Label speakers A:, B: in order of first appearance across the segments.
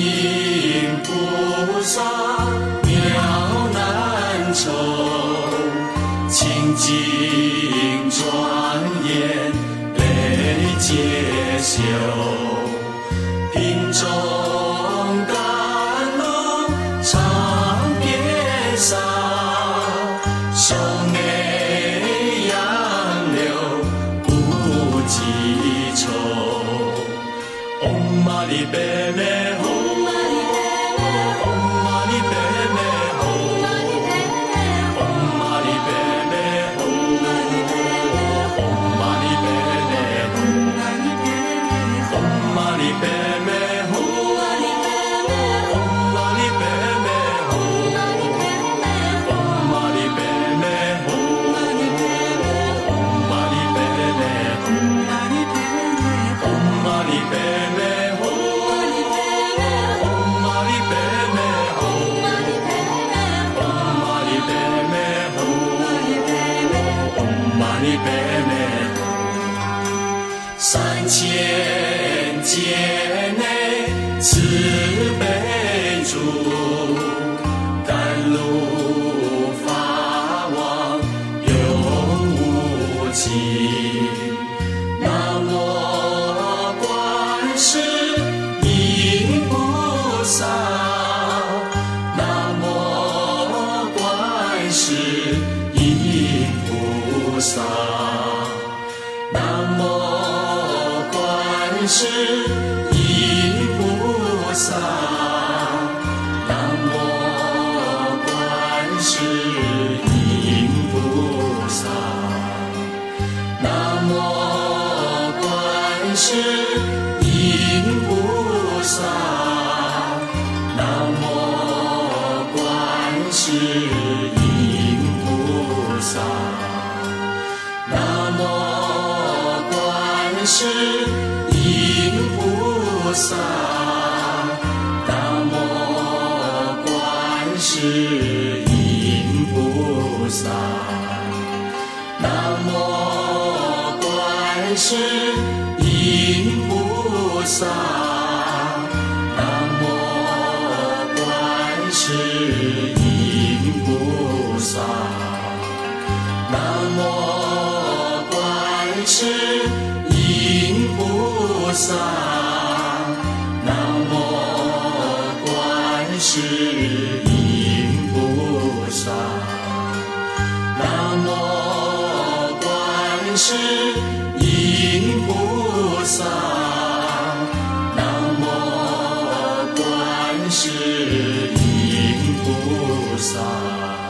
A: 心菩萨妙难酬，清净庄严累劫修，贫中甘露尝遍洒，送内杨柳不计愁。唵嘛呢叭咪。千劫内，慈悲主。观世音菩萨。南无观世音菩萨。南无观世音菩萨。南无观世音菩萨。南无观世撒南无观世音菩萨。南无观世音菩萨。南无观世音菩萨。南无观世音菩萨。是一菩萨。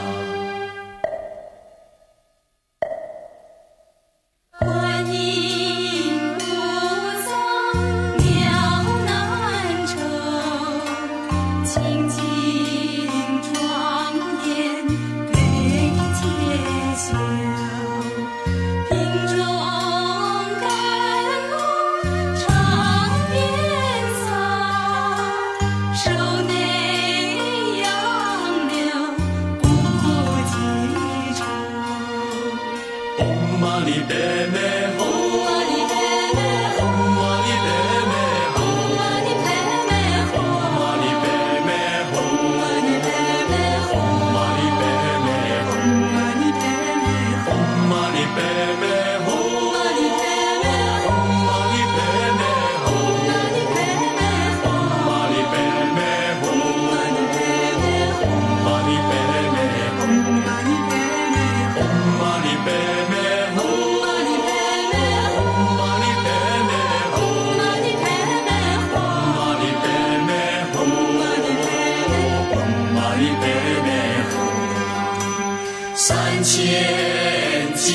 A: 姐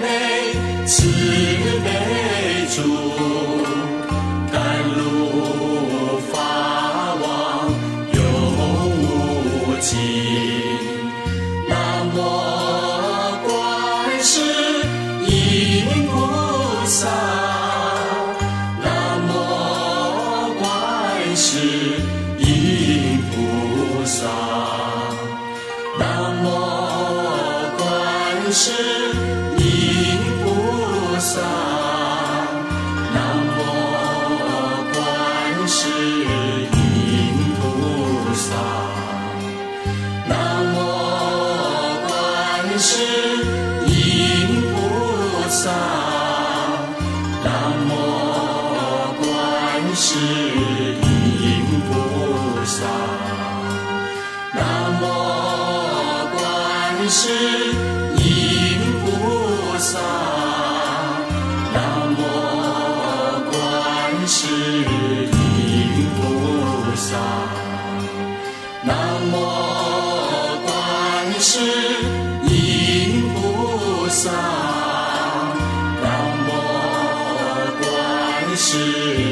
A: 妹慈悲主。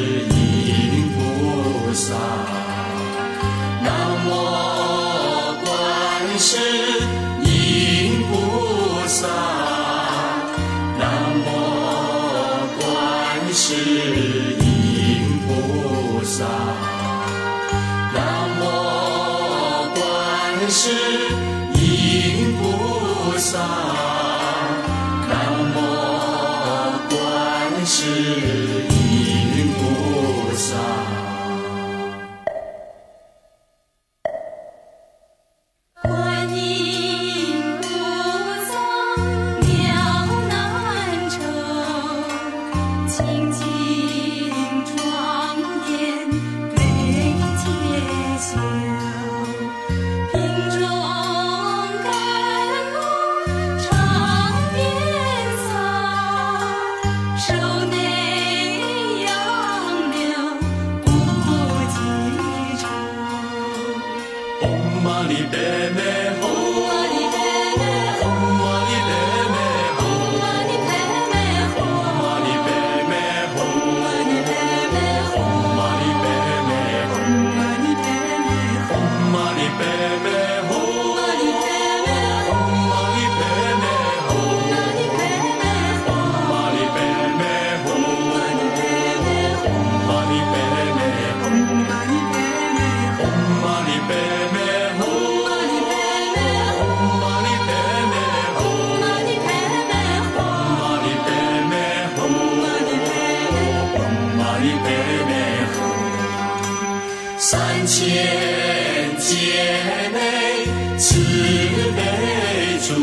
A: 是因菩萨南无观世音菩萨南无观世音菩萨。南无观世音菩萨南无观世 day. 三千姐妹似梅竹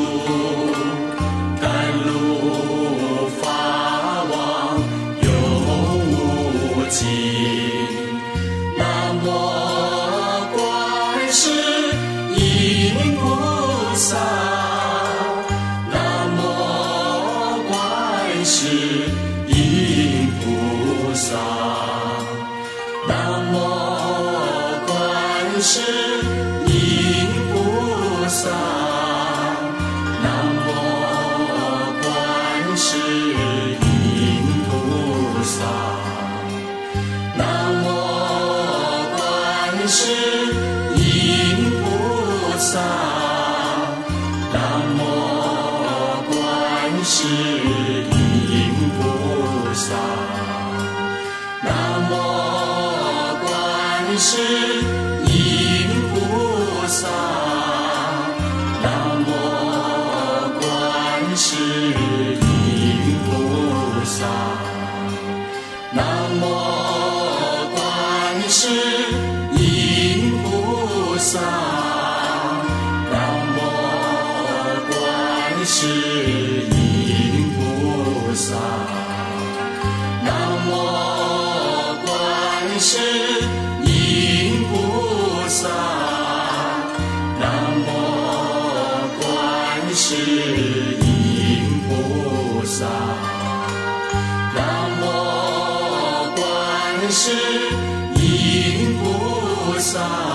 A: 是一菩萨。side.